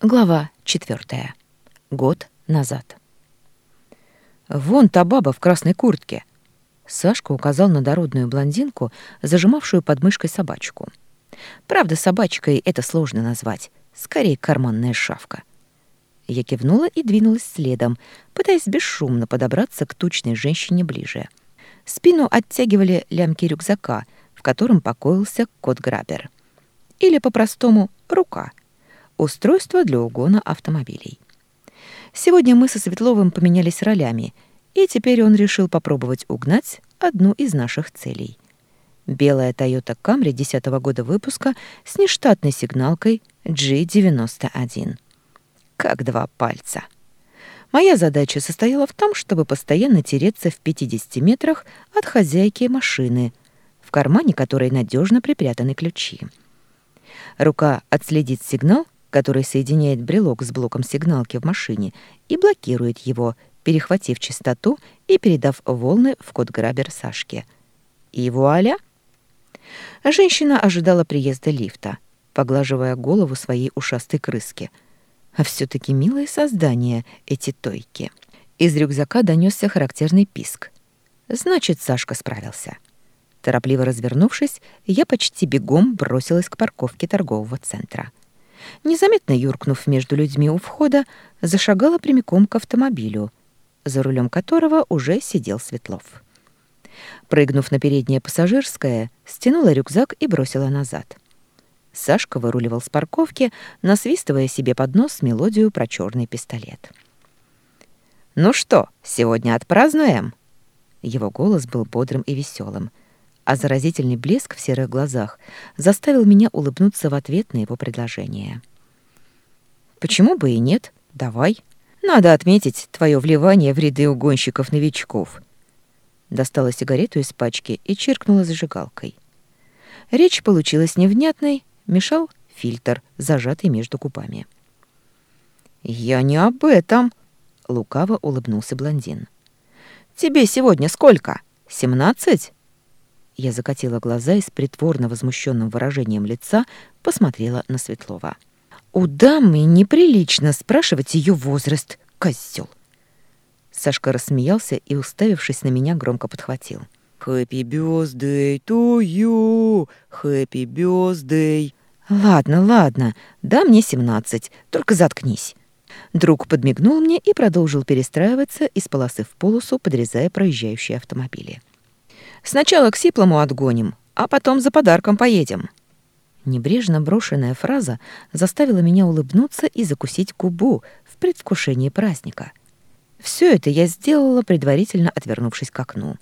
Глава четвертая. Год назад. «Вон та баба в красной куртке!» Сашка указал на дородную блондинку, зажимавшую под мышкой собачку. Правда, собачкой это сложно назвать, скорее карманная шавка. Я кивнула и двинулась следом, пытаясь бесшумно подобраться к тучной женщине ближе. Спину оттягивали лямки рюкзака, в котором покоился кот-грабер. Или, по-простому, рука — Устройство для угона автомобилей. Сегодня мы со Светловым поменялись ролями, и теперь он решил попробовать угнать одну из наших целей. Белая Toyota Camry 10 -го года выпуска с нештатной сигналкой G91. Как два пальца. Моя задача состояла в том, чтобы постоянно тереться в 50 метрах от хозяйки машины, в кармане которой надежно припрятаны ключи. Рука отследит сигнал — который соединяет брелок с блоком сигналки в машине и блокирует его, перехватив частоту и передав волны в код грабер Сашке. И вуаля! Женщина ожидала приезда лифта, поглаживая голову своей ушастой крыски. А все таки милое создание эти тойки. Из рюкзака донесся характерный писк. Значит, Сашка справился. Торопливо развернувшись, я почти бегом бросилась к парковке торгового центра незаметно юркнув между людьми у входа, зашагала прямиком к автомобилю, за рулем которого уже сидел Светлов. Прыгнув на переднее пассажирское, стянула рюкзак и бросила назад. Сашка выруливал с парковки, насвистывая себе под нос мелодию про черный пистолет. «Ну что, сегодня отпразднуем?» Его голос был бодрым и веселым — а заразительный блеск в серых глазах заставил меня улыбнуться в ответ на его предложение. «Почему бы и нет? Давай. Надо отметить твое вливание в ряды угонщиков-новичков». Достала сигарету из пачки и чиркнула зажигалкой. Речь получилась невнятной, мешал фильтр, зажатый между губами. «Я не об этом», — лукаво улыбнулся блондин. «Тебе сегодня сколько? Семнадцать?» Я закатила глаза и с притворно возмущенным выражением лица посмотрела на Светлова. «У дамы неприлично спрашивать ее возраст, козел!» Сашка рассмеялся и, уставившись на меня, громко подхватил. «Хэппи бёздэй to you! Хэппи бёздэй!» «Ладно, ладно, да мне семнадцать, только заткнись». Друг подмигнул мне и продолжил перестраиваться из полосы в полосу, подрезая проезжающие автомобили. Сначала к Сиплому отгоним, а потом за подарком поедем». Небрежно брошенная фраза заставила меня улыбнуться и закусить губу в предвкушении праздника. Все это я сделала, предварительно отвернувшись к окну.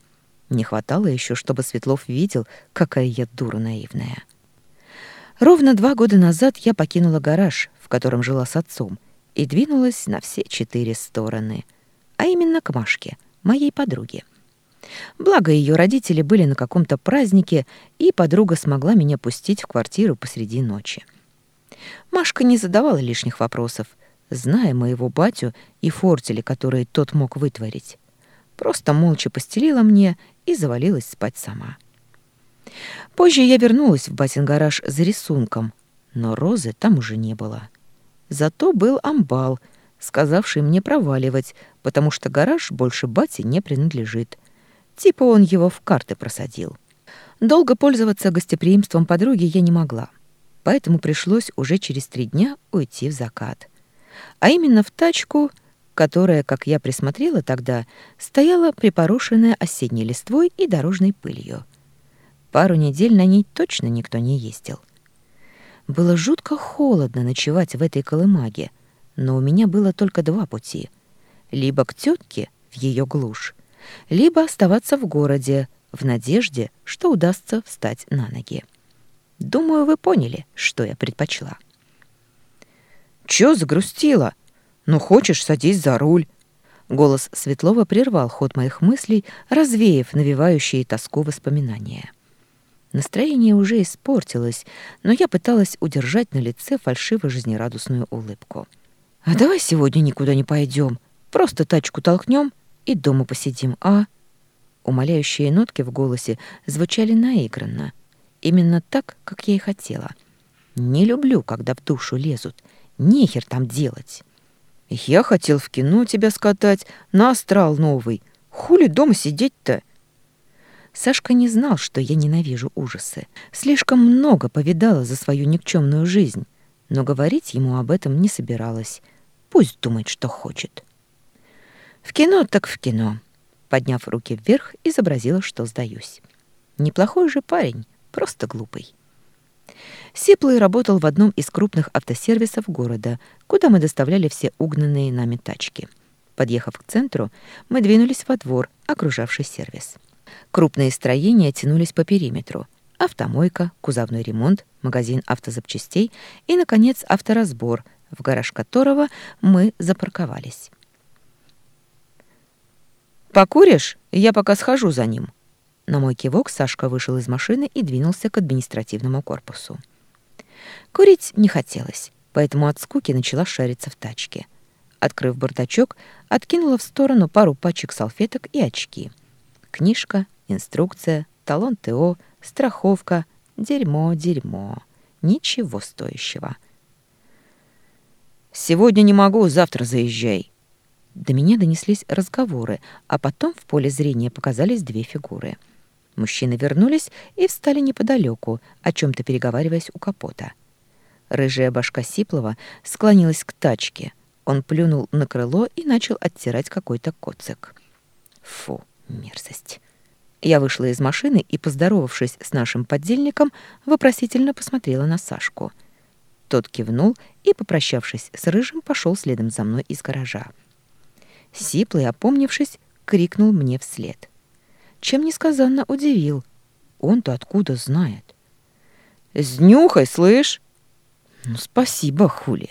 Не хватало еще, чтобы Светлов видел, какая я дура наивная. Ровно два года назад я покинула гараж, в котором жила с отцом, и двинулась на все четыре стороны, а именно к Машке, моей подруге. Благо, ее родители были на каком-то празднике, и подруга смогла меня пустить в квартиру посреди ночи. Машка не задавала лишних вопросов, зная моего батю и фортели, которые тот мог вытворить. Просто молча постелила мне и завалилась спать сама. Позже я вернулась в батин гараж за рисунком, но розы там уже не было. Зато был амбал, сказавший мне проваливать, потому что гараж больше бате не принадлежит — Типа он его в карты просадил. Долго пользоваться гостеприимством подруги я не могла, поэтому пришлось уже через три дня уйти в закат. А именно в тачку, которая, как я присмотрела тогда, стояла припорошенная осенней листвой и дорожной пылью. Пару недель на ней точно никто не ездил. Было жутко холодно ночевать в этой колымаге, но у меня было только два пути. Либо к тетке в ее глушь, либо оставаться в городе в надежде, что удастся встать на ноги. Думаю, вы поняли, что я предпочла. «Чё загрустила? Ну, хочешь, садись за руль». Голос Светлова прервал ход моих мыслей, развеяв навевающие тоску воспоминания. Настроение уже испортилось, но я пыталась удержать на лице фальшиво-жизнерадостную улыбку. «А давай сегодня никуда не пойдем, просто тачку толкнем и дома посидим, а?» Умоляющие нотки в голосе звучали наигранно. Именно так, как я и хотела. Не люблю, когда в душу лезут. Нехер там делать. Я хотел в кино тебя скатать, на астрал новый. Хули дома сидеть-то? Сашка не знал, что я ненавижу ужасы. Слишком много повидала за свою никчемную жизнь, но говорить ему об этом не собиралась. Пусть думает, что хочет. В кино так в кино. Подняв руки вверх, изобразила, что сдаюсь. Неплохой же парень, просто глупый. Сиплый работал в одном из крупных автосервисов города, куда мы доставляли все угнанные нами тачки. Подъехав к центру, мы двинулись во двор, окружавший сервис. Крупные строения тянулись по периметру. Автомойка, кузовной ремонт, магазин автозапчастей и, наконец, авторазбор, в гараж которого мы запарковались. «Покуришь? Я пока схожу за ним». На мой кивок Сашка вышел из машины и двинулся к административному корпусу. Курить не хотелось, поэтому от скуки начала шариться в тачке. Открыв бардачок, откинула в сторону пару пачек салфеток и очки. Книжка, инструкция, талон ТО, страховка. Дерьмо, дерьмо. Ничего стоящего. «Сегодня не могу, завтра заезжай». До меня донеслись разговоры, а потом в поле зрения показались две фигуры. Мужчины вернулись и встали неподалеку, о чем то переговариваясь у капота. Рыжая башка Сиплова склонилась к тачке. Он плюнул на крыло и начал оттирать какой-то коцик. Фу, мерзость. Я вышла из машины и, поздоровавшись с нашим поддельником, вопросительно посмотрела на Сашку. Тот кивнул и, попрощавшись с Рыжим, пошел следом за мной из гаража. Сиплый, опомнившись, крикнул мне вслед. Чем несказанно удивил. Он-то откуда знает? «Снюхай, слышь!» «Ну, спасибо, Хули!»